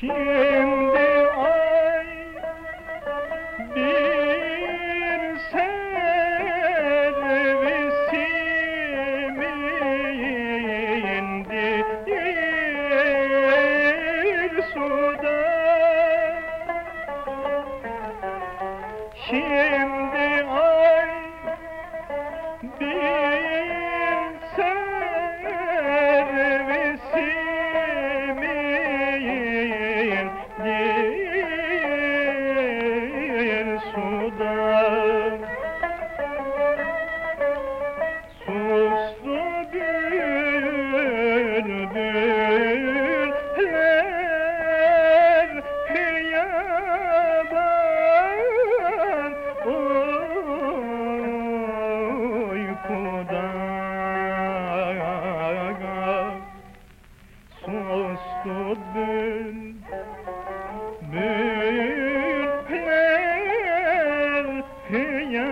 Şimdi ay bir servisimi indir suda. Şimdi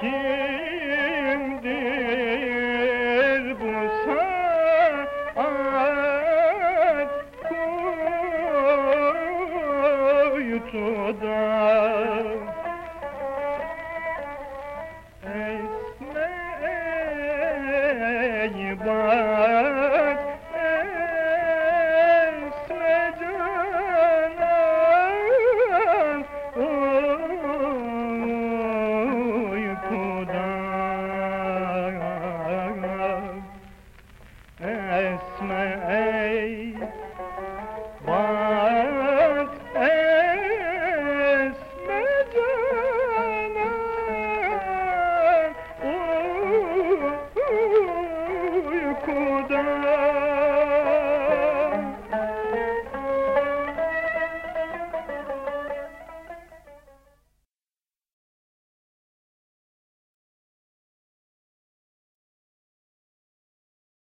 Kimdir bu saat? Kuytuda Esmeyi bak esmeyi bak esme canım uykudan.